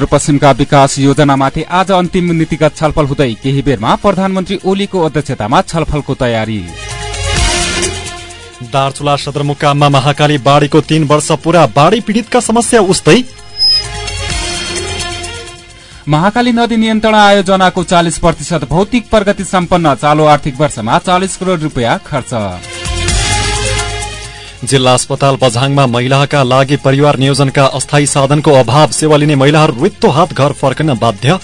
सुदूरपश्चिमका विकास योजनामाथि आज अन्तिम नीतिगत छलफल हुँदै केही बेरमा प्रधानमन्त्री ओलीको अध्यक्षतामा छलफलको तयारी। दार्चुला सदरमुकाममा महाकाली बाढ़ीको तीन वर्ष पूरा बाढ़ी पीड़ितका समस्या उस्तै महाकाली नदी नियन्त्रण आयोजनाको चालिस प्रतिशत भौतिक प्रगति सम्पन्न चालु आर्थिक वर्षमा चालिस करोड़ रूपियाँ खर्च। जिल्ला अस्पताल बझाङमा महिलाका लागि परिवार नियोजनका अस्थायी साधनको अभाव सेवा लिने महिलाहरू रित्तो हात घर फर्कन बाध्य।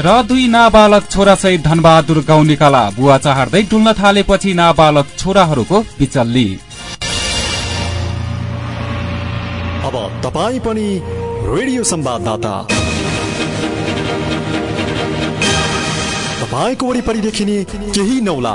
र दुई नाबालक छोरासहित धनबहादुर गाउँ निकाला बुवा चाहर्दै डुल्न थालेपछि नाबालक छोराहरूको बिचल्ली अब तपाईँ पनि रेडियो संवाददाता। तपाईँको वरिपरि देखिने केही नौला।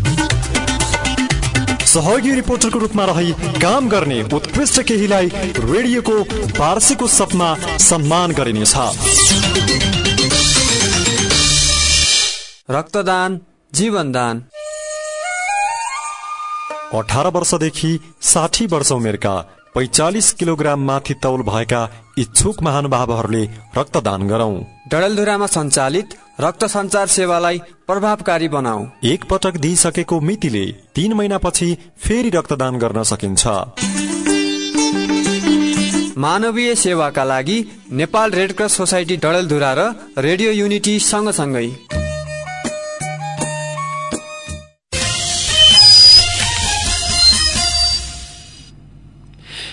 सहयोगी रिपोर्टरको रूपमा रही काम गर्ने उत्कृष्ट केहीलाई रेडियोको वार्षिक उत्सवमा सम्मान गरिनेछ। रक्तदान जीवनदान। अठार वर्षदेखि साठी वर्ष उमेरका पैचालिस किलोग्राम माथि तौल भएका इच्छुक महानुभावहरूले रक्तदान गरौं। डडेलधुरामा सञ्चालित रक्त सञ्चार सेवालाई प्रभावकारी बनाऊ। एक पटक दिइसकेको मितिले तीन महिनापछि फेरि रक्तदान गर्न सकिन्छ। मानवीय सेवाका लागि नेपाल रेडक्रस सोसाइटी डडेलधुरा र रेडियो युनिटी सँगसँगै।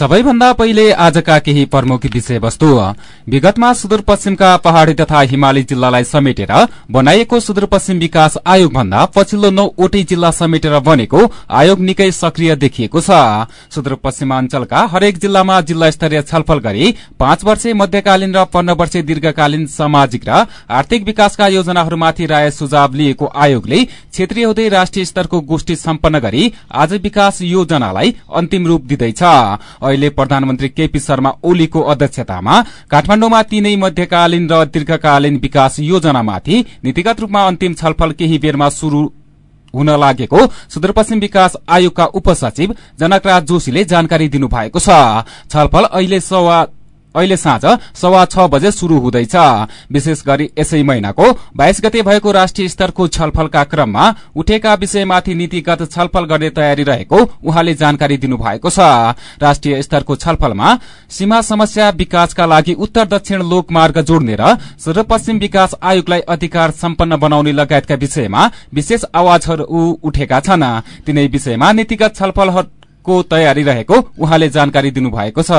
सबैभन्दा पहिले आजका केही प्रमुख विषयवस्तु। विगतमा सुदूरपश्चिमका पहाड़ी तथा हिमाली जिल्लालाई समेटेर बनाइएको सुदूरपश्चिम विकास आयोग भन्दा पछिल्लो नौवटै जिल्ला समेटेर बनेको आयोग निकै सक्रिय देखिएको छ। सुदूरपश्चिमाञ्चलका हरेक जिल्लामा जिल्ला स्तरीय छलफल गरी पाँच वर्षे मध्यकालीन र पन्ध्र वर्षे दीर्घकालीन सामाजिक र आर्थिक विकासका योजनाहरूमाथि राय सुझाव लिएको आयोगले क्षेत्रीय हुँदै राष्ट्रिय स्तरको गोष्ठी सम्पन्न गरी आज विकास योजनालाई अन्तिम रूप दिँदैछ। अहिले प्रधानमन्त्री केपी शर्मा ओलीको अध्यक्षतामा काठमाण्डुमा तीनै मध्यकालीन र दीर्घकालीन विकास योजनामाथि नीतिगत रूपमा अन्तिम छलफल केही बेरमा शुरू हुन लागेको सुदूरपश्चिम विकास आयोगका उपसचिव जनकराज जोशीले जानकारी दिनुभएको छ। छलफल अहिले सवा अहिले साँझ सवा छ बजे शुरू हुँदैछ। विशेष गरी यसै महिनाको बाइस गते भएको राष्ट्रिय स्तरको छलफलका क्रममा उठेका विषयमाथि नीतिगत छलफल गर्ने तयारी रहेको उहाँले जानकारी दिनुभएको छ। राष्ट्रिय स्तरको छलफलमा सीमा समस्या विकासका लागि उत्तर दक्षिण लोकमार्ग जोड्ने र सुदूरपश्चिम विकास आयोगलाई अधिकार सम्पन्न बनाउने लगायतका विषयमा विशेष आवाजहरू उठेका छन्। तिनै विषयमा नीतिगत छलफलको तयारी रहेको उहाँले जानकारी दिनुभएको छ।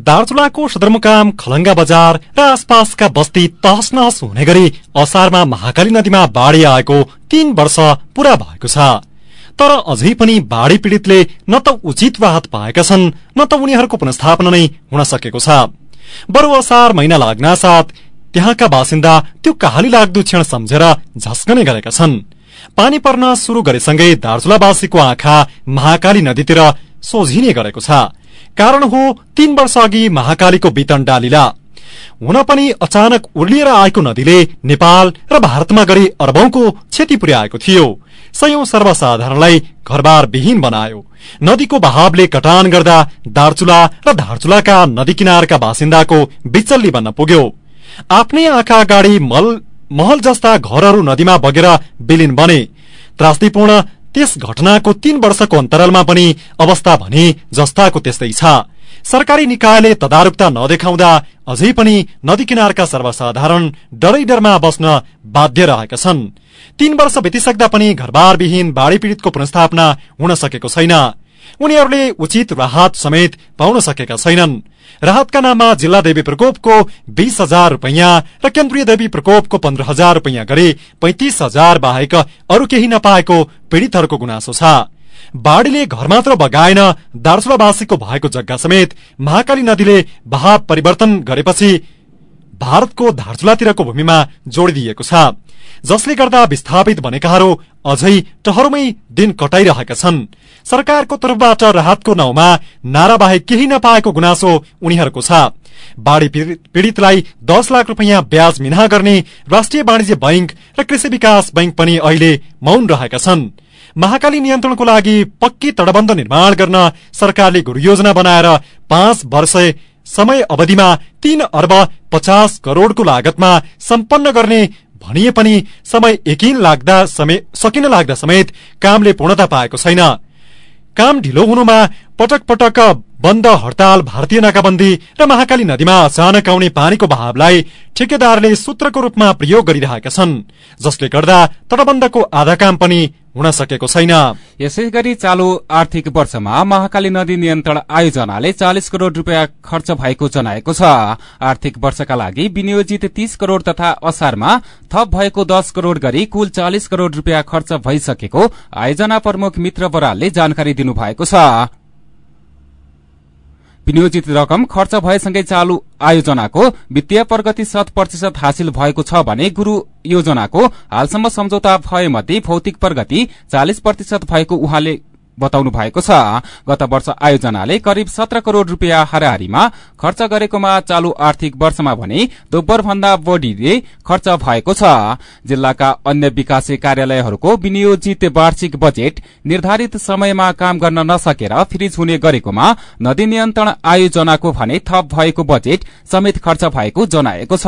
दार्चुलाको सदरमुकाम खलंगा बजार र आसपासका बस्ती तहस नहस हुने गरी असारमा महाकाली नदीमा बाढ़ी आएको तीन वर्ष पूरा भएको छ। तर अझै पनि बाढ़ी पीड़ितले न त उचित राहत पाएका छन् न त उनीहरूको पुनस्थापना नै हुन सकेको छ। बरु असार महिना लाग्न साथ त्यहाँका बासिन्दा त्यो कहाली लाग्दो क्षण सम्झेर झस्कने गरेका छन्। पानी पर्न शुरू गरेसँगै दार्चुलावासीको आँखा महाकाली नदीतिर सोझिने गरेको छ। कारण हो तीन वर्ष अघि महाकालीको वितरण डालिला। हुन पनि अचानक उर्लिएर आएको नदीले नेपाल र भारतमा गरी अरबौंको क्षति पुर्याएको थियो। सयौं सर्वसाधारणलाई घरबार विहीन बनायो। नदीको बहावले कटान गर्दा दार्चुला र धारचुलाका नदी किनारका बासिन्दाको बिचल्ली बन्न पुग्यो। आफ्नै आँखा अगाडि महल जस्ता घरहरू नदीमा बगेर विलिन बने। त्रासदीपूर्ण त्यस घटनाको तीन वर्षको अन्तरालमा पनि अवस्था भने जस्ताको त्यस्तै छ। सरकारी निकायले तदारुकता नदेखाउँदा अझै पनि नदी किनारका सर्वसाधारण डरै डरमा बस्न बाध्य रहेका छन्। तीन वर्ष बितिसक्दा पनि घरबारविहीन बाढ़ी पीड़ितको पुनस्थापना हुन सकेको छैन। उनीहरूले उचित राहत समेत पाउन सकेका छैनन्। राहतका नाममा जिल्ला देवी प्रकोपको बीस हजार रूपियाँ र केन्द्रीय देवी प्रकोपको पन्ध्र हजार रूपियाँ गरी पैंतिस हजार बाहेक अरू केही नपाएको पीड़ितहरूको गुनासो छ। बाढ़ीले घर मात्र बगाएन दार्चुलावासीको भएको जग्गा समेत महाकाली नदीले बहाव परिवर्तन गरेपछि भारतको धारचुलातिरको भूमिमा जोडिदिएको छ। जसले गर्दा विस्थापित बनेकाहरू अझै टहरमै दिन कटाइरहेका छन्। सरकारको तर्फबाट राहतको नाउँमा नाराबाहेक केही नपाएको गुनासो उनीहरूको छ। बाढ़ी पीड़ितलाई दस लाख रूपियाँ ब्याज मिना गर्ने राष्ट्रिय वाणिज्य बैंक र कृषि विकास बैंक पनि अहिले मौन रहेका छन्। महाकाली नियन्त्रणको लागि पक्की तटबन्ध निर्माण गर्न सरकारले योजना बनाएर पाँच वर्ष समय अवधिमा तीन अर्ब पचास करोड़को लागतमा सम्पन्न गर्ने भनिए पनि समय यकिन लाग्दा सकिन लाग्दा समेत कामले पूर्णता पाएको छैन। काम ढिलो हुनुमा पटक पटक बन्द हड़ताल भारतीय नाकाबन्दी र महाकाली नदीमा अचानक आउने पानीको बहावलाई ठेकेदारले सूत्रको रूपमा प्रयोग गरिरहेका छन् जसले गर्दा तटबन्धको आधा काम पनि हुन सकेको छैन। यसै गरी चालू आर्थिक वर्षमा महाकाली नदी नियन्त्रण आयोजनाले चालिस करोड़ रूपियाँ खर्च भएको जनाएको छ। आर्थिक वर्षका लागि विनियोजित तीस करोड़ तथा असारमा थप भएको दश करोड़ गरी कुल चालिस करोड़ रूपियाँ खर्च भइसकेको आयोजना प्रमुख मित्र बरालले जानकारी दिनुभएको छ। विनियोजित रकम खर्च भएसँगै चालू आयोजनाको वित्तीय प्रगति शत प्रतिशत हासिल भएको छ भने गुरू योजनाको हालसम्म सम्झौता भएमध्ये भौतिक प्रगति चालिस प्रतिशत भएको उहाँले बताउनु भएको छ। गत वर्ष आयोजनाले करिब सत्र करोड़ रूपियाँ हाराहारीमा खर्च गरेकोमा चालू आर्थिक वर्षमा भने दोब्बर भन्दा बढ़ीले खर्च भएको छ। जिल्लाका अन्य विकासे कार्यालयहरूको विनियोजित वार्षिक बजेट निर्धारित समयमा काम गर्न नसकेर फ्रिज हुने गरेकोमा नदी नियन्त्रण आयोजनाको भने थप भएको बजेट समेत खर्च भएको जनाएको छ।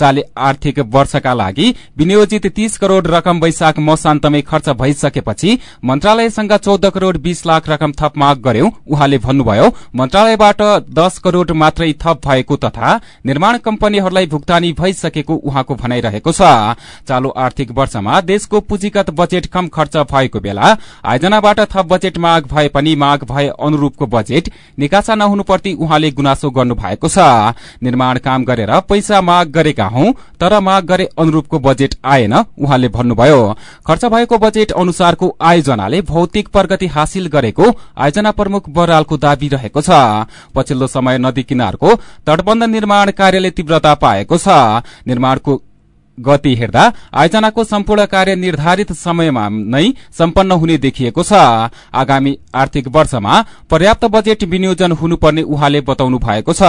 चाले आर्थिक वर्षका लागि विनियोजित तीस करोड़ रकम वैशाख मसान्तमै खर्च भइसकेपछि मन्त्रालयसँग चौध करोड़ बीस लाख रकम थप माग गर्यौं। उहाँले भन्नुभयो मन्त्रालयबाट दश करोड़ मात्रै थप भएको तथा निर्माण कम्पनीहरूलाई भुक्तानी भइसकेको उहाँको भनाइरहेको छ। चालू आर्थिक वर्षमा देशको पुँजीगत बजेट कम खर्च भएको बेला आयोजनाबाट थप बजेट माग भए पनि माग भए अनुरूपको बजेट निकासा नहुनुपर्ती उहाँले गुनासो गर्नु भएको छ। निर्माण काम गरेर पैसा माग गरेका हौ तर माग गरे अनुरूपको बजेट आएन उहाँले भन्नुभयो। खर्च भएको बजेट अनुसारको आयोजनाले भौतिक प्रगति हासिल गरेको आयोजना प्रमुख बरालको दावी रहेको छ। पछिल्लो समय नदी किनारको तटबन्ध निर्माण कार्यले तीव्रता पाएको छ। निर्माणको गति हेर्दा आयोजनाको सम्पूर्ण कार्य निर्धारित समयमा नै सम्पन्न हुने देखिएको छ। आगामी आर्थिक वर्षमा पर्याप्त बजेट विनियोजन हुनुपर्ने उहाँले बताउनु भएको छ।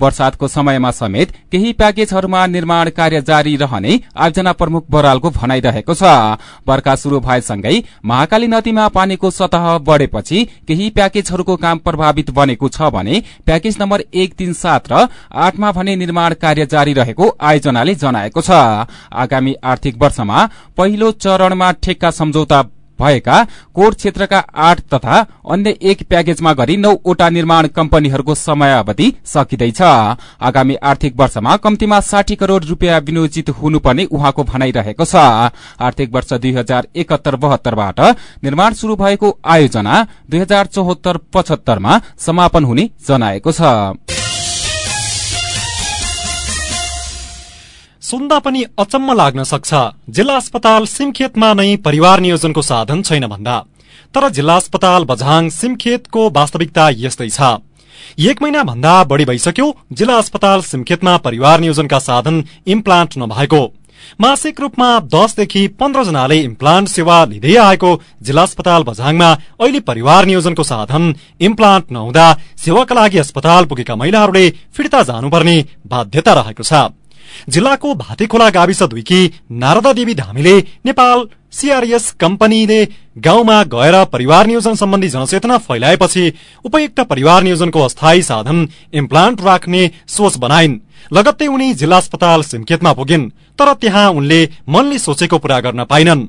वर्षातको समयमा समेत केही प्याकेजहरूमा निर्माण कार्य जारी रहने आयोजना प्रमुख बरालको भनाइरहेको छ। वर्षा शुरू भएसँगै महाकाली नदीमा पानीको सतह बढ़ेपछि केही प्याकेजहरूको काम प्रभावित बनेको छ भने प्याकेज नम्बर एक तीन सात र आठमा भने निर्माण कार्य जारी रहेको आयोजनाले जनाएको छ। आगामी आर्थिक वर्षमा पहिलो चरणमा ठेक्का सम्झौता भएका कोर क्षेत्रका आठ तथा अन्य एक प्याकेजमा गरी नौवटा निर्माण कम्पनीहरूको समयावधि सकिँदैछ। आगामी आर्थिक वर्षमा कम्तीमा साठी करोड़ रूपियाँ विनियोजित हुनुपर्ने उहाँको भनाइरहेको छ। आर्थिक वर्ष दुई हजार एकहत्तर बहत्तरबाट निर्माण शुरू भएको आयोजना दुई हजार चौहत्तर पचहत्तरमा समापन हुने जनाएको छ। सुन्दा पनि अचम्म लाग्न सक्छ। जिल्ला अस्पताल सिमखेतमा नै परिवार नियोजनको साधन छैन भन्दा। तर जिल्ला अस्पताल बझाङ सिमखेतको वास्तविकता यस्तै छ। एक महिना भन्दा बढ़ी भइसक्यो जिल्ला अस्पताल सिमखेतमा परिवार नियोजनका साधन इम्प्लान्ट नभएको। मासिक रूपमा दसदेखि पन्ध्र जनाले इम्प्लान्ट सेवा लिँदै आएको जिल्ला अस्पताल बझाङमा अहिले परिवार नियोजनको साधन इम्प्लान्ट नहुँदा सेवाका लागि अस्पताल पुगेका महिलाहरूले फिर्ता जानुपर्ने बाध्यता रहेको छ। जिल्लाको भातेखोला गाविस दुईकी नारदा देवी धामीले नेपाल सीआरएस कम्पनीले गाउँमा गएर परिवार नियोजन सम्बन्धी जनचेतना फैलाएपछि उपयुक्त परिवार नियोजनको अस्थायी साधन इम्प्लान्ट राख्ने सोच बनाइन्। लगत्तै उनी जिल्ला अस्पताल सिमकेतमा पुगिन् तर त्यहाँ उनले मनले सोचेको पूरा गर्न पाइनन्।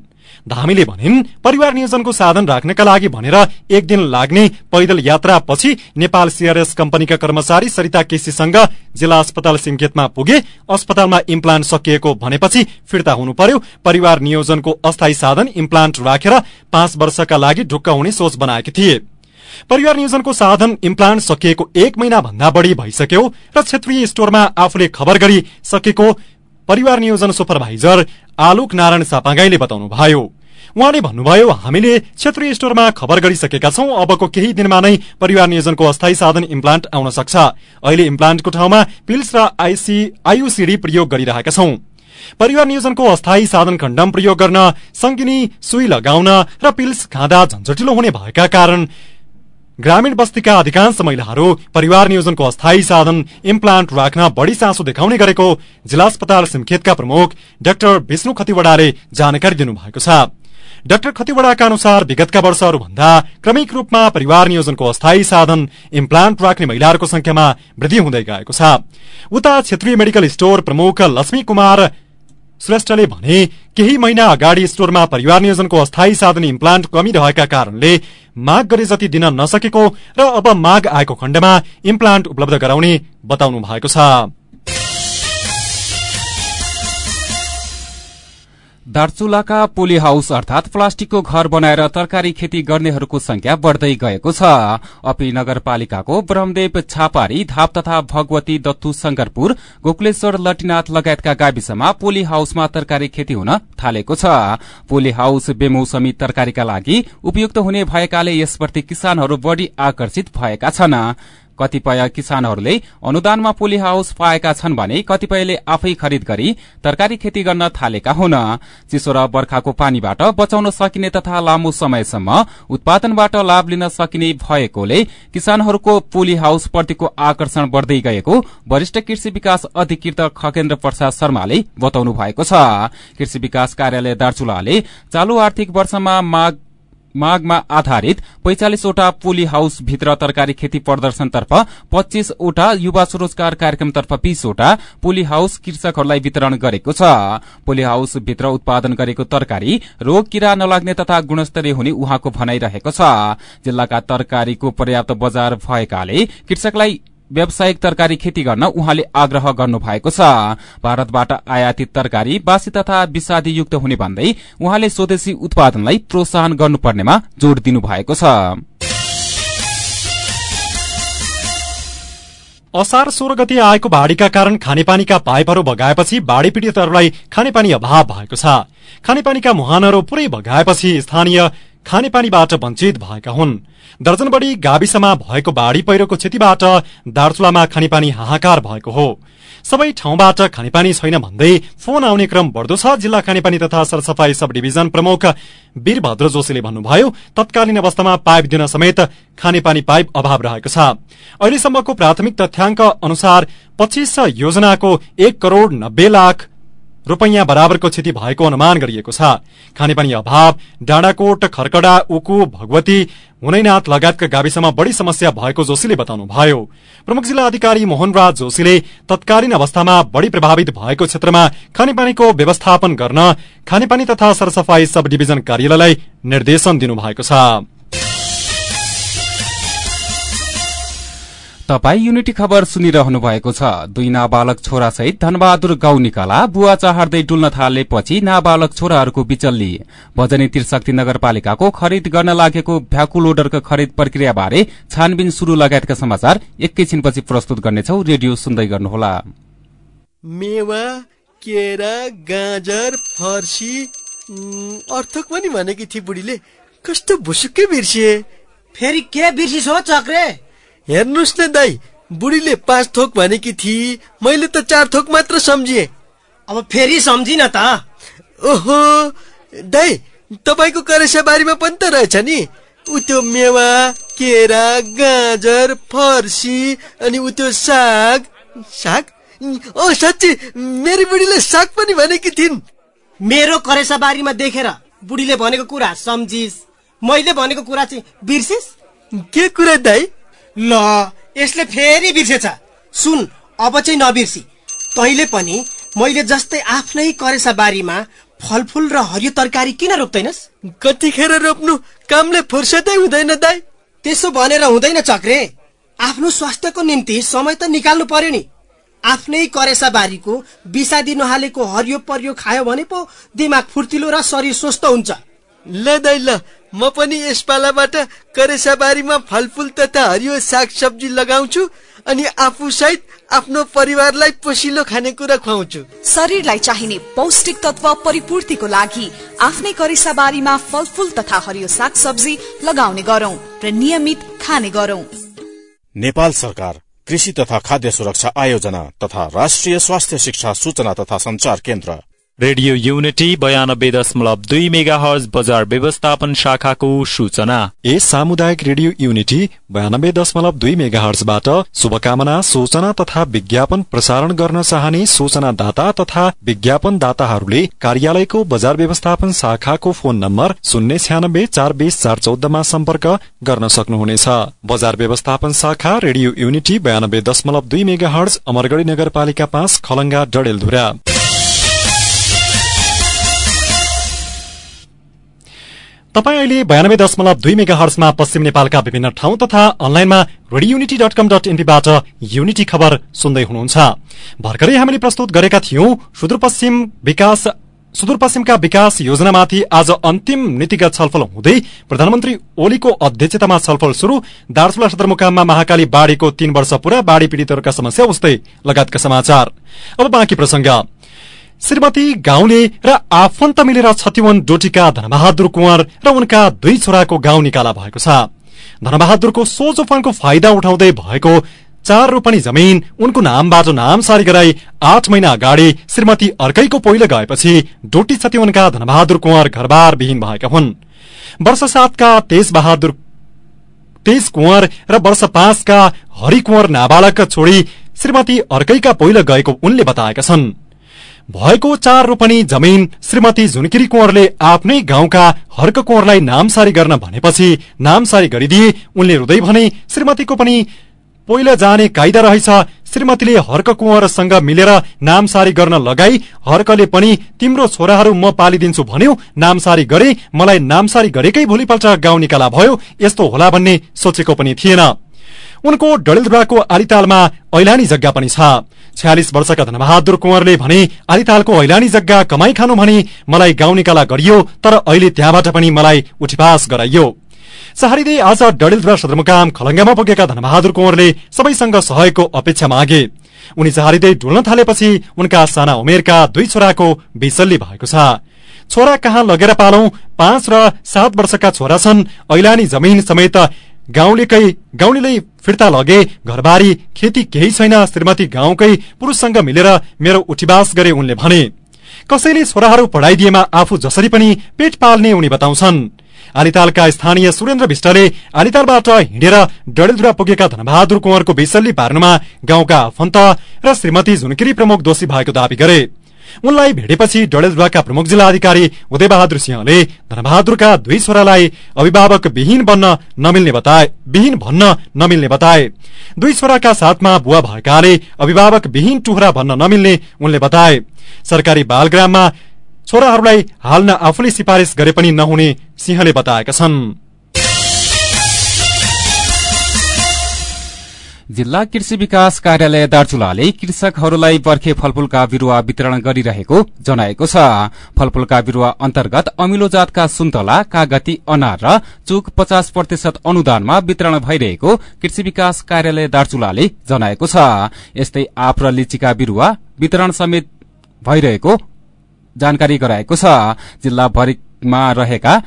धामीले भनिन् परिवार नियोजनको साधन राख्नका लागि भनेर एक दिन लाग्ने पैदल यात्रा पछि नेपाल सीआरएस कम्पनीका कर्मचारी सरिता केसीसँग जिल्ला अस्पताल सिमकेतमा पुगे अस्पतालमा इम्प्लान्ट सकिएको भनेपछि फिर्ता हुनु पर्यो परिवार नियोजनको अस्थायी साधन इम्प्लान्ट राखेर पाँच वर्षका लागि ढुक्क हुने सोच बनाएकी थिए। परिवार नियोजनको साधन इम्प्लान्ट सकिएको एक महिना भन्दा बढ़ी भइसक्यो र क्षेत्रीय स्टोरमा आफूले खबर गरी सकेको परिवार नियोजन सुपरभाइजर आलोक नारायण सापागाईले बताउनु भयो उहाँले भन्नुभयो हामीले क्षेत्रीय स्टोरमा खबर गरिसकेका छौं अबको केही दिनमा नै परिवार नियोजनको अस्थायी साधन इम्प्लान्ट आउन सक्छ। अहिले इम्प्लान्टको ठाउँमा पिल्स र आईसी आयुसीडी प्रयोग गरिरहेका छौं। परिवार नियोजनको अस्थायी साधन खण्डम प्रयोग गर्न संगिनी सुई लगाउन र पिल्स खाँदा झन्झटिलो हुने भएका कारण ग्रामीण बस्तीका अधिकांश महिलाहरू परिवार नियोजनको अस्थायी साधन इम्प्लान्ट राख्न बढ़ी चासो देखाउने गरेको जिल्ला अस्पताल सिमखेतका प्रमुख डाक्टर विष्णु खतिवड़ाले जानकारी दिनुभएको छ। डाक्टर खतिवड़ाका अनुसार विगतका वर्षहरूभन्दा क्रमिक रूपमा परिवार नियोजनको अस्थायी साधन इम्प्लान्ट राख्ने महिलाहरूको संख्यामा वृद्धि हुँदै गएको छ। उता क्षेत्रीय मेडिकल स्टोर प्रमुख लक्ष्मी कुमार श्रेष्ठले भने केही महिना अगाडि स्टोरमा परिवार नियोजनको अस्थायी साधन इम्प्लान्ट कमी रहेका कारणले माग गरे जति दिन नसकेको र अब माग आएको खण्डमा इम्प्लान्ट उपलब्ध गराउने बताउनु भएको छ। दार्चुलाका पोली हाउस अर्थात प्लास्टिकको घर बनाएर तरकारी खेती गर्नेहरूको संख्या बढ़दै गएको छ। अपी नगरपालिकाको ब्रह्मदेव छापारी धाप तथा भगवती दत्तु शंकरपुर गोकुलेश्वर लटिनाथ लगायतका गाविसमा पोली हाउसमा तरकारी खेती हुन थालेको छ। पोली हाउस बेमौसमी तरकारीका लागि उपयुक्त हुने भएकाले यसप्रति किसानहरू बढ़ी आकर्षित भएका छन्। कतिपय किसानहरूले अनुदानमा पोली हाउस पाएका छन् भने कतिपयले आफै खरिद गरी तरकारी खेती गर्न थालेका हुन्। चिसो र बर्खाको पानीबाट बचाउन सकिने तथा लामो समयसम्म उत्पादनबाट लाभ लिन सकिने भएकोले किसानहरूको पोली हाउस प्रतिको आकर्षण बढ़दै गएको वरिष्ठ कृषि विकास अधिकृत खगेन्द्र प्रसाद शर्माले बताउनु भएको छ। कृषि विकास कार्यालय दार्चुलाले चालू आर्थिक वर्षमा माग मागमा आधारित पैंचालिसवटा पोली हाउस भित्र तरकारी खेती प्रदर्शनतर्फ पच्चीसवटा युवा स्वरोजगार कार्यक्रमतर्फ बीसवटा पोली हाउस कृषकहरूलाई वितरण गरेको छ। पोली हाउस भित्र उत्पादन गरेको तरकारी रोग किरा नलाग्ने तथा गुणस्तरीय हुने उहाँको भनाइरहेको छ। जिल्लाका तरकारीको पर्याप्त बजार भएकाले कृषकलाई व्यावसायिक तरकारी खेती गर्न उहाँले आग्रह गर्नु भएको छ। भारतबाट आयातित तरकारी बासी तथा विषादीयुक्त हुने भन्दै उहाँले स्वदेशी उत्पादनलाई प्रोत्साहन गर्नुपर्नेमा जोड़ दिनु भएको छ। असार सोह्र गति आएको बाढ़ीका कारण खानेपानीका पाइपहरू बगाएपछि बाढ़ी पीड़ितहरूलाई खानेपानी अभाव भएको छ। खानेपानीका मुहानहरू पुरै बगाएपछि स्थानीय खानेपानीबाट वञ्चित भएका हुन्। दर्जन बढ़ी गाविसमा भएको बाढ़ी पहिरोको क्षतिबाट दार्चुलामा खानेपानी हाहाकार भएको हो। सबै ठाउँबाट खानेपानी छैन भन्दै फोन आउने क्रम बढ़दो छ। जिल्ला खानेपानी तथा सरसफाई सब डिभिजन प्रमुख वीरभद्र जोशीले भन्नुभयो तत्कालीन अवस्थामा पाइप दिन समेत खानेपानी पाइप अभाव रहेको छ। अहिलेसम्मको प्राथमिक तथ्याङ्क अनुसार पच्चीस योजनाको एक करोड़ नब्बे लाख रूपैयाँ बराबरको क्षति भएको अनुमान गरिएको छ। खानेपानी अभाव डाँडाकोट खरकडा उकु भगवती हुनैनाथ लगायतका गाविसमा बढ़ी समस्या भएको जोशीले बताउनुभयो। प्रमुख जिल्ला अधिकारी मोहनराज जोशीले तत्कालीन अवस्थामा बढ़ी प्रभावित भएको क्षेत्रमा खानेपानीको व्यवस्थापन गर्न खानेपानी तथा सरसफाई सब डिभिजन कार्यालयलाई निर्देशन दिनुभएको छ। तपाई युनिटी खबर सुनिरहनु भएको छ। दुई नाबालक छोरा सहित धनबहादुर गाउँ निकाला बुवा चाहर्दै डुल्न थालेपछि नाबालक छोराहरूको बिचल्ली। भजनी त्रिशक्ति नगरपालिकाको खरिद गर्न लागेको भ्याकुलोडरको खरिद प्रक्रियाबारे छानबिन शुरू लगायतका समाचार एकैछिनपछि प्रस्तुत गर्नेछौ। रेडियो सुन्दै गर्नुहोला। मेवा केरा गाजर फर्सी अर्थक पनि भनेकी थिए बुढीले। कस्तो भुसुक्कै बिर्सिए। फेरि के बिर्सिस हो चक्रे? हेर्नुहोस् न दाई बुढीले पाँच थोक भनेकी थिए मैले त चार थोक मात्र सम्झिए। अब फेरि सम्झिन त। ओहो दाई तपाईँको करेसा बारीमा पनि त रहेछ नि? उ त्यो मेवा केरा गाजर फर्सी अनि उ त्यो साग। साग? ओ साँच्ची मेरी बुढीले साग पनि भनेकी थिइन्। मेरो करेसा बारीमा देखेर बुढीले भनेको कुरा सम्झिस। मैले भनेको कुरा चाहिँ बिर्सिस? के कुरा दाई? ल यसले फेरि बिर्सेछ। सुन अब चाहिँ नबिर्सी। तैँले पनि मैले जस्तै आफ्नै करेसा बारीमा फलफुल र हरियो तरकारी किन रोप्दैनस्? कतिखेर रोप्नु कामले फुर्सदै हुँदैन दाई। त्यसो भनेर हुँदैन चक्रे। आफ्नो स्वास्थ्यको निम्ति समय त निकाल्नु पर्यो नि। आफ्नै करेसा बारीको बिसादी नहालेको हरियो परियो खायो भने पो दिमाग फुर्तिलो र शरीर स्वस्थ हुन्छ। ल दाई ल। म पनि यस पालाबाट करेसा बारीमा फलफुल तथा हरियो साग सब्जी लगाउँछु अनि आफू सहित आफ्नो परिवारलाई पोसिलो खानेकुरा खुवाउँछु। शरीरलाई चाहिने पौष्टिक तत्व परिपूर्तिको लागि आफ्नै करेसा बारीमा फलफुल तथा हरियो साग सब्जी लगाउने गरौं र नियमित खाने गरौं। नेपाल सरकार कृषि तथा खाद्य सुरक्षा आयोजना तथा राष्ट्रिय स्वास्थ्य शिक्षा सूचना तथा संचार केन्द्र। रेडियो युनिटी बयानब्बे दशमलव दुई मेगा हर्ज बजार व्यवस्थापन शाखाको सूचना। यस सामुदायिक रेडियो युनिटी बयानब्बे दशमलव दुई मेगा हर्जबाट शुभकामना सूचना तथा विज्ञापन प्रसारण गर्न चाहने सूचनादाता तथा विज्ञापन दाताहरूले कार्यालयको बजार व्यवस्थापन शाखाको फोन नम्बर शून्य छ्यानब्बे चार बीस चार चौधमा सम्पर्क गर्न सक्नुहुनेछ। बजार व्यवस्थापन शाखा रेडियो युनिटी बयानब्बे दशमलव दुई मेगा हर्ज अमरगढ़ी नगरपालिका पाँच खलंगा डडेलधुरा। तपाईँ अहिले बयानब्बे दशमलव दुई मेगा हर्समा पश्चिम नेपालका विभिन्न ठाउँ तथा अनलाइनमा रेडियो डट कम डट एनपीबाट युनिटी खबर सुन्दै हुनुहुन्छ। भर्खरै हामीले प्रस्तुत गरेका थियौं सुदूरपश्चिम विकास सुदूरपश्चिमका विकास योजनामाथि आज अन्तिम नीतिगत छलफल हुँदै प्रधानमन्त्री ओलीको अध्यक्षतामा छलफल शुरू दार्चुला सदरमुकाममा महाकाली बाढ़ीको तीन वर्ष पूरा बाढ़ी पीड़ितहरूका समस्या उस्तै लगायतका समाचार। अब बाँकी प्रसंग श्रीमती गाउँले र आफन्त मिलेर छतिवन डोटीका धनबहादुर कुँवर र उनका दुई छोराको गाउँ निकाला भएको छ। धनबहादुरको सोझो फण्डको फाइदा उठाउँदै भएको चार रोपनी जमिन उनको नामबाट नाम सारी गराई आठ महिना अगाडि श्रीमती अर्कैको पहिलो गएपछि डोटी छतिवनका धनबहादुर कुँवर घरबार विहीन भएका हुन्। वर्ष सातका तेज बहादुर तेज कुँवर र वर्ष पाँचका हरि कुँवर नाबालक छोडी श्रीमती अर्कैका पहिलो गएको उनले बताएका छन्। भएको चार रोपनी जमिन श्रीमती झुनकिरी कुँवरले आफ्नै गाउँका हर्क कुँवरलाई नामसारी गर्न भनेपछि नामसारी गरिदिए उनले रुँदै भने श्रीमतीको पनि पहिलो जाने कायदा रहेछ। श्रीमतीले हर्क कुँवरसँग मिलेर नामसारी गर्न लगाई हर्कले पनि तिम्रो छोराहरू म पालिदिन्छु भन्यो नामसारी गरे मलाई नामसारी गरेकै भोलिपल्ट गाउँ निकाला भयो यस्तो होला भन्ने सोचेको पनि थिएन। उनको डडेलधुराको आलितालमा ऐलानी जग्गा पनि छ। छयालिस वर्षका धनबहादुर कुँवरले भने आलितालको ऐलानी जग्गा कमाई खानु भने मलाई गाउँ निकाला गरियो तर अहिले त्यहाँबाट पनि मलाई उठिपास गराइयो। सहारीले आज डडेलधुरा सदरमुकाम खलङ्गामा पुगेका धनबहादुर कुँवरले सबैसँग सहयोगको अपेक्षा मागे। उनी चाहरिँदै डुल्न थालेपछि उनका साना उमेरका दुई छोराको बिसल्ली भएको छ। छोरा कहाँ लगेर पालौं? पाँच र सात वर्षका छोरा छन्। ऐलानी जमिन समेत गाउँलेकै फिर्ता लगे घरबारी खेती केही छैन श्रीमती गाउँकै पुरुषसँग मिलेर मेरो उठिवास गरे उनले भने कसैले छोराहरू पढाइदिएमा आफू जसरी पनि पेट पाल्ने उनी बताउँछन्। आलितालका स्थानीय सुरेन्द्र विष्टले आलितालबाट हिँडेर डडेलधुरा पुगेका धनबहादुर कुँवरको बिसल्ली पार्नुमा गाउँका आफन्त र श्रीमती झुनकिरी प्रमुख दोषी भएको दावी गरे। उनलाई भेटेपछि डडेलधुराका प्रमुख जिल्ला अधिकारी उदयबहादुर सिंहले धनबहादुरका दुई छोरालाई अभिभावक विहीन बन्न नमिल्ने बताए विहीन भन्न नमिल्ने बताए। दुई छोराका साथमा बुवा भएकाले अभिभावक विहीन टुहरा भन्न नमिल्ने उनले बताए। सरकारी बालग्राममा छोराहरूलाई हाल्न आफूले सिफारिस गरे पनि नहुने सिंहले बताएका छन्। जिल्ला कृषि विकास कार्यालय दार्चुलाले कृषकहरूलाई बर्खे फलफूलका बिरूवा वितरण गरिरहेको जनाएको छ। फलफूलका बिरूवा अन्तर्गत अमिलो जातका सुन्तला कागती अनार र चुक पचास प्रतिशत अनुदानमा वितरण भइरहेको कृषि विकास कार्यालय दार्चुलाले जनाएको छ। यस्तै आँप र लिचीका बिरूवा वितरण समेत भइरहेको जानकारी गराएको छ। जिल्लाभरिमा रहेका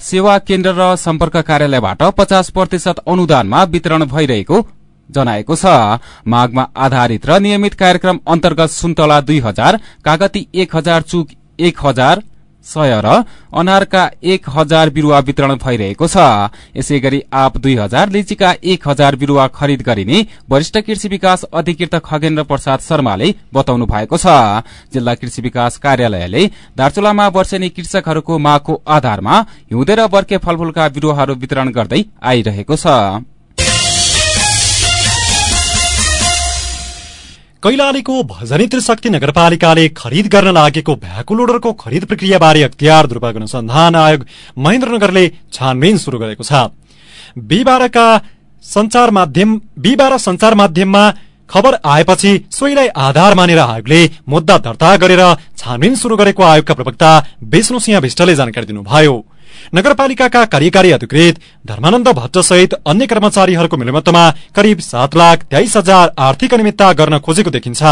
सेवा केन्द्र र सम्पर्क कार्यालयबाट पचास प्रतिशत अनुदानमा वितरण भइरहेको जनाएको छ। माघमा आधारित र नियमित कार्यक्रम अन्तर्गत सुन्तला दुई हजार कागती एक हजार चुक एक हजार सय र अनारका एक हजार बिरूवा वितरण भइरहेको छ। यसै गरी आप दुई हजार लिचीका एक हजार बिरूवा खरिद गरिने वरिष्ठ कृषि विकास अधिकृत खगेन्द्र प्रसाद शर्माले बताउनु भएको छ। जिल्ला कृषि विकास कार्यालयले दार्चुलामा वर्षेनी कृषकहरूको मागको आधारमा हिउँदे र बर्के फलफूलका बिरूवाहरू वितरण गर्दै आइरहेको छ। कैलालीको भजनी त्रिशक्ति नगरपालिकाले खरिद गर्न लागेको भ्याकु लोडरको खरिद प्रक्रियाबारे अख्तियार दुर्भाग अनुसन्धान आयोग महेन्द्रनगरले छानबिन शुरू गरेको छ। बिहिबार संचार माध्यममा खबर आएपछि सोहीलाई आधार मानेर आयोगले मुद्दा दर्ता गरेर छानबिन शुरू गरेको आयोगका प्रवक्ता विष्णु सिंह विष्टले जानकारी दिनुभयो। नगरपालिकाका कार्यकारी अधिकृत धर्मानन्द भट्ट सहित अन्य कर्मचारीहरूको मिलमत्तमा करिब सात लाख तेइस हजार आर्थिक अनियमितता गर्न खोजेको देखिन्छ।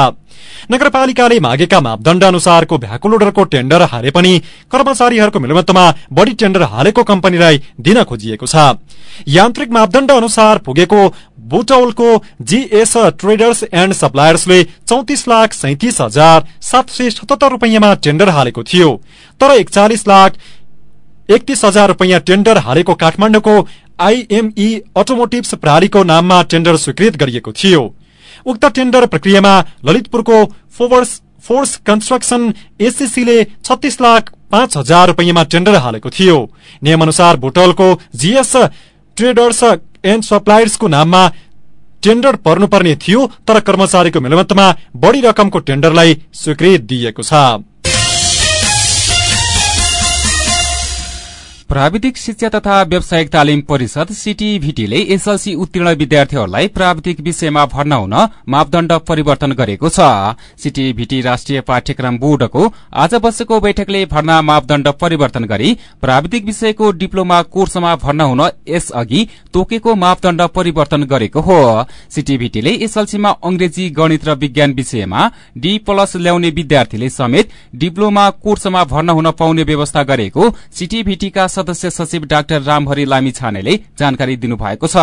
नगरपालिकाले मागेका मापदण्ड अनुसारको भ्याकुलोडरको टेण्डर हाले पनि कर्मचारीहरूको मिलमत्तमा बढ़ी टेण्डर हालेको कम्पनीलाई दिन खोजिएको छ। यान्त्रिक मापदण्ड अनुसार पुगेको बुटौलको जीएस ट्रेडर्स एण्ड सप्लायर्सले चौतिस लाख सैतिस हजार सात सय सतहत्तर रूपियाँमा टेण्डर हालेको थियो। तर एकचालिस लाख एकतीस हजार रूपियाँ टेण्डर हालेको काठमाडौँको आईएमई अटोमोटिभ्स प्रणालीको नाममा टेण्डर स्वीकृत गरिएको थियो। उक्त टेण्डर प्रक्रियामा ललितपुरको फोर्स फोर्स कन्स्ट्रक्सन एससीसीले छत्तीस लाख पाँच हजार रूपियाँमा टेण्डर हालेको थियो। नियमअनुसार बुटलको जीएस ट्रेडर्स एण्ड सप्लायर्सको नाममा टेण्डर पर्नुपर्ने थियो तर कर्मचारीको मेलमतमा बढ़ी रकमको टेण्डरलाई स्वीकृत दिइएको छ। प्राविधिक शिक्षा तथा व्यावसायिक तालिम परिषद सीटीभीटीले एसएलसी उत्तीर्ण विद्यार्थीहरूलाई प्राविधिक विषयमा भर्ना हुन मापदण्ड परिवर्तन गरेको छ। सीटीभीटी राष्ट्रिय पाठ्यक्रम बोर्डको आज बसेको बैठकले भर्ना मापदण्ड परिवर्तन गरी प्राविधिक विषयको डिप्लोमा कोर्समा भर्ना हुन यसअघि तोकेको मापदण्ड परिवर्तन गरेको हो। सीटीभीटीले एसएलसीमा अंग्रेजी गणित र विज्ञान विषयमा डी प्लस ल्याउने विद्यार्थीले समेत डिप्लोमा कोर्समा भर्ना हुन पाउने व्यवस्था गरेको सीटीभीटीका सदस्य सचिव डाक्टर रामहरि लामी छानेले जानकारी दिनुभएको छ।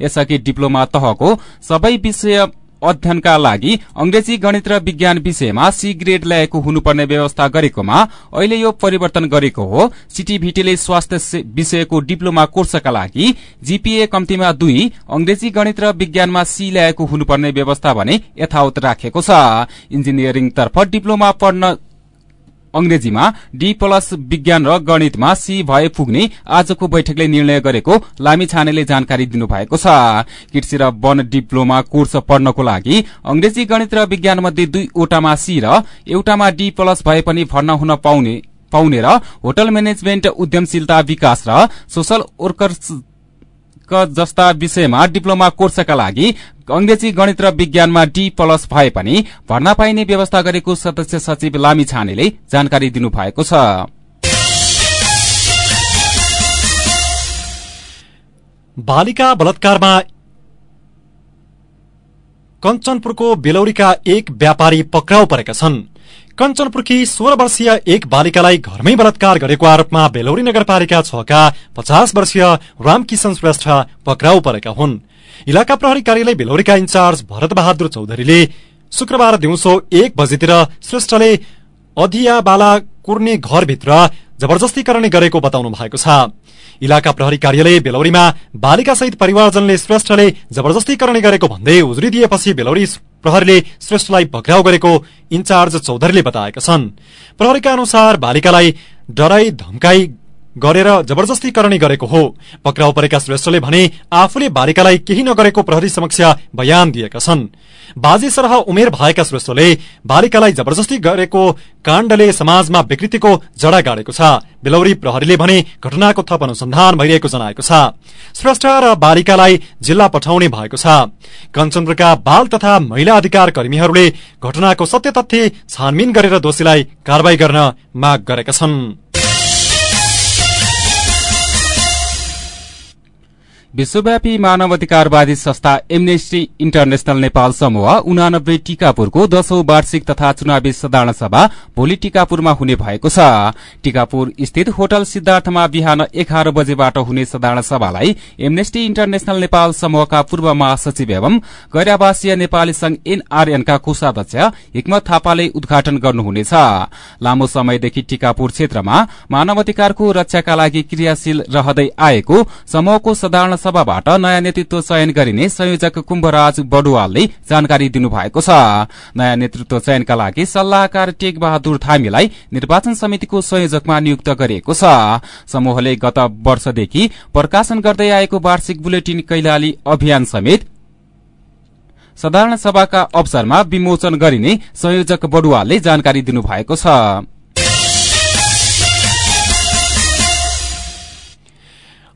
यसअघि डिप्लोमा तहको सबै विषय अध्ययनका लागि अंग्रेजी गणित र विज्ञान विषयमा सी ग्रेड ल्याएको हुनुपर्ने व्यवस्था गरेकोमा अहिले यो परिवर्तन गरेको हो। सीटीभीटीले स्वास्थ्य विषयको डिप्लोमा कोर्सका लागि जीपीए कम्तीमा दुई अंग्रेजी गणित र विज्ञानमा सी ल्याएको हुनुपर्ने व्यवस्था भने यथावत राखेको छ। इन्जिनियरिङ तर्फ डिप्लोमा पढ्न अंग्रेजीमा डी प्लस विज्ञान र गणितमा सी भए पुग्ने आजको बैठकले निर्णय गरेको लामी छानेले जानकारी दिनुभएको छ। कृषि र वन डिप्लोमा कोर्स पढ्नको लागि अंग्रेजी गणित र विज्ञान मध्ये दुईवटामा सी र एउटामा डी प्लस भए पनि भर्ना हुन पाउने पाउने र होटल म्यानेजमेन्ट उद्यमशीलता विकास र सोशल वर्कर्स जस्ता विषयमा डिप्लोमा कोर्सका लागि अंग्रेजी गणित र विज्ञानमा डी प्लस भए पनि भर्ना पाइने व्यवस्था गरेको सदस्य सचिव लामी छानेले जानकारी दिनुभएको छ। बालिका बलात्कारमा कञ्चनपुरको बेलौरीका एक व्यापारी पक्राउ परेका छन्। कञ्चनपुरकी सोह्र वर्षीय एक बालिकालाई घरमै बलात्कार गरेको आरोपमा बेलौरी नगरपालिका छका पचास वर्षीय रामकिशन श्रेष्ठ पक्राउ परेका हुन्। इलाका प्रहरी कार्यालय बेलौरीका इन्चार्ज भरत बहादुर चौधरीले शुक्रबार दिउँसो एक बजेतिर श्रेष्ठले अधियाबाला कुर्ने घरभित्र जबरजस्ती करने गरेको बताउनु भएको छ। इलाका प्रहरी कार्यालय बेलौरीमा बालिका सहित परिवारजनले श्रेष्ठले जबरजस्ती गरेको भन्दै उजुरी दिएपछि बेलौरी प्रहरीले श्रेष्ठलाई पक्राउ गरेको इन्चार्ज चौधरीले बताएका छन्। प्रहरीका अनुसार बालिकालाई डराई धम्काई गरेर जबरजस्ती करणी गरेको हो। पक्राउ परेका श्रेष्ठले भने आफूले बालिकालाई केही नगरेको प्रहरी समक्ष बयान दिएका छन्। बाजे सरह उमेर भएका श्रेष्ठले बालिकालाई जबरजस्ती गरेको काण्डले समाजमा विकृतिको जडा गाडेको छ। बेलौरी प्रहरीले भने घटनाको थप अनुसन्धान भइरहेको जनाएको छ। श्रेष्ठ र बालिकालाई जिल्ला पठाउने भएको छ। कञ्चनपुरका बाल तथा महिला अधिकार कर्मीहरूले घटनाको सत्य तथ्य छानबिन गरेर दोषीलाई कारवाही गर्न माग गरेका छन्। विश्वव्यापी मानवाधिकारवादी संस्था एमनेस्टी इन्टरनेशनल नेपाल समूह उनानब्बे टिकापुरको दशौं वार्षिक तथा चुनावी साधारण सभा भोलि टिकापुरमा हुने भएको छ। टिकापुर स्थित होटल सिद्धार्थमा बिहान एघार बजेबाट हुने साधारण सभालाई एमनेस्टी इन्टरनेशनल नेपाल समूहका पूर्व महासचिव एवं गैरावासीय नेपाली संघ एनआरएनका कोषाध्यक्ष हिक्मत थापाले उद्घाटन गर्नुहुनेछ। लामो समयदेखि टिकापुर क्षेत्रमा मानवाधिकारको रक्षाका लागि क्रियाशील रहँदै आएको समूहको साधारण सभाबाट नयाँ नेतृत्व चयन गरिने संयोजक कुम्भराज बडुवालले जानकारी दिनुभएको छ। नयाँ नेतृत्व चयनका लागि सल्लाहकार टेक बहादुर थामीलाई निर्वाचन समितिको संयोजकमा नियुक्त गरिएको छ। समूहले गत वर्षदेखि प्रकाशन गर्दै आएको वार्षिक बुलेटिन कैलाली अभियान समेत साधारण सभाका अवसरमा विमोचन गरिने संयोजक बडुवालले जानकारी दिनुभएको छ।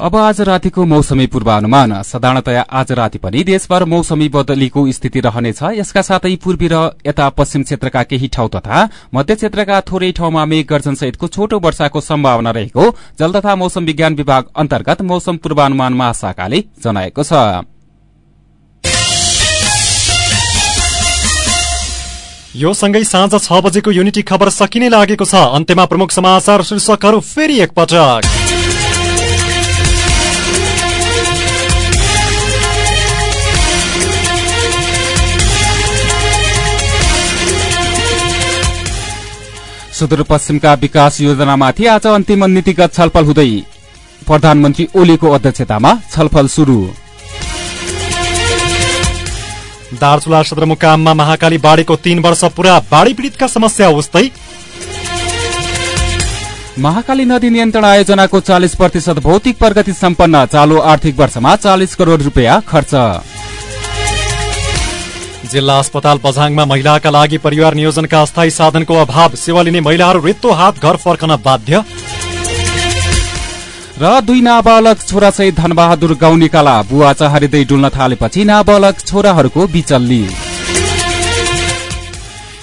अब आज रातिको मौसमी पूर्वानुमान। साधारणतया आज राति पनि देशभर मौसमी बदलीको स्थिति रहनेछ। यसका साथै पूर्वी र यता पश्चिम क्षेत्रका केही ठाउँ तथा मध्य क्षेत्रका थोरै ठाउँमा मेघ गर्जन सहितको छोटो वर्षाको सम्भावना रहेको जल तथा मौसम विज्ञान विभाग अन्तर्गत मौसम पूर्वानुमान महाशाखाले जनाएको छ। यो सँगै साँझ छ बजेको युनिटी खबर सकिने लागेको छ। अन्त्यमा प्रमुख समाचार शीर्षकहरू फेरि एकपटक। सुदूरपश्चिमका विकास योजनामाथि आज अन्तिम नीतिगत छलफल हुँदै प्रधानमन्त्री ओलीको अध्यक्षतामा छलफल शुरू दार्चुला सदरमुकाममा महाकाली बाढ़ीको तीन वर्ष पूरा बाढ़ी पीड़ितका समस्या उस्तै। महाकाली नदी नियन्त्रण आयोजनाको चालिस प्रतिशत भौतिक प्रगति सम्पन्न चालु आर्थिक वर्षमा चालिस करोड़ रूपियाँ खर्च। जिल्ला अस्पताल बझाङमा महिलाका लागि परिवार नियोजनका अस्थायी साधनको अभाव। सेवा लिने महिलाहरू रित्तो हात घर फर्कन बाध्य। र दुई नाबालक छोरासहित धनबहादुर गौनीकाला बुवा चहारिँदै डुल्न थालेपछि नाबालक छोराहरूको बिचल्ली।